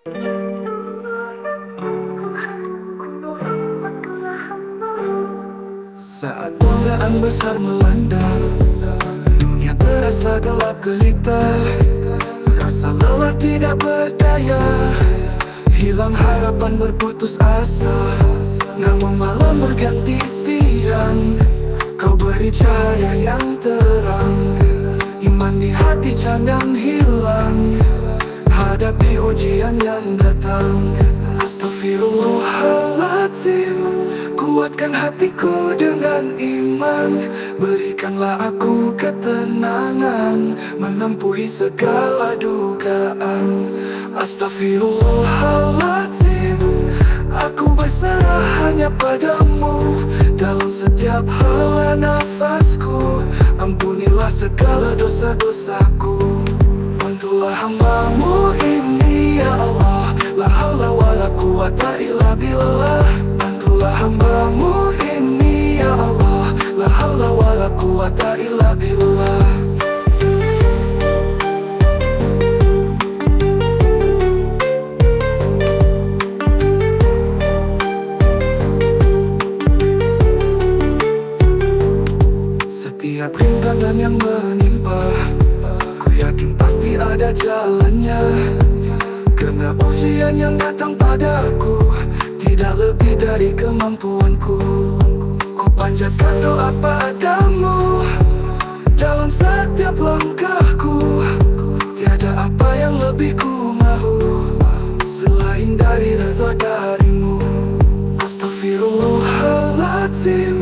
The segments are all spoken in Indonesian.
Saat godaan besar melanda Dunia terasa gelap gelita. Rasa lelah tidak berdaya Hilang harapan berputus asa. Namun malam berganti siang Kau beri cahaya yang terang. Iman di hati jangan hilang Hadapi ujian yang datang. Astaghfirullahaladzim. Kuatkan hatiku dengan iman. Berikanlah aku ketenangan. Menempuhi segala dugaan. Astaghfirullahaladzim. Aku berserah hanya padamu. Dalam setiap hela nafasku Ampunilah segala dosa-dosaku Bantulah hambamu ini ya Allah. La hawla wa la quwata illa billah. Bantulah hambamu ini ya Allah. La hawla wa la quwata illa billah. Setiap rintangan yang menimpa ada jalannya. Karena ujian yang datang padaku Tidak lebih dari kemampuanku. Ku panjatkan doa padamu Dalam setiap langkahku. Tiada apa yang lebih ku mahu Selain dari reza darimu. Astaghfirullahaladzim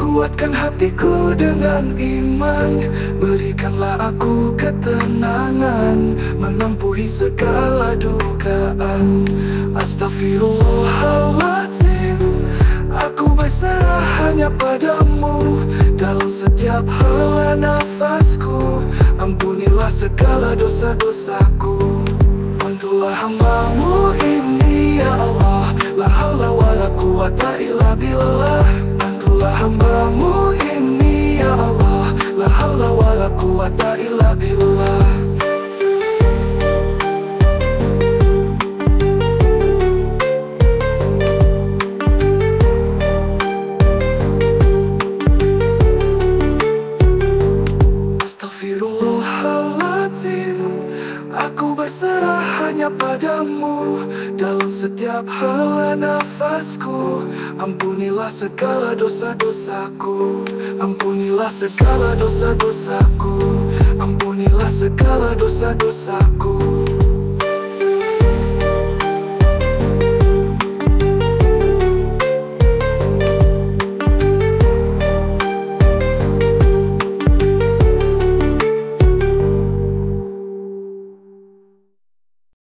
Kuatkan hatiku dengan iman. Berikanlah aku ketenangan Menempuhi segala dugaan Astaghfirullahaladzim Aku berserah hanya padamu. Dalam setiap hela nafasku Ampunilah segala dosa-dosaku. Bantulah hambamu ini ya Allah. La hawla wa la quwata illa billah hawla wa hanya padamu. Dalam setiap hela nafasku Ampunilah segala dosa-dosaku. Ampunilah segala dosa-dosaku. Ampunilah segala dosa-dosaku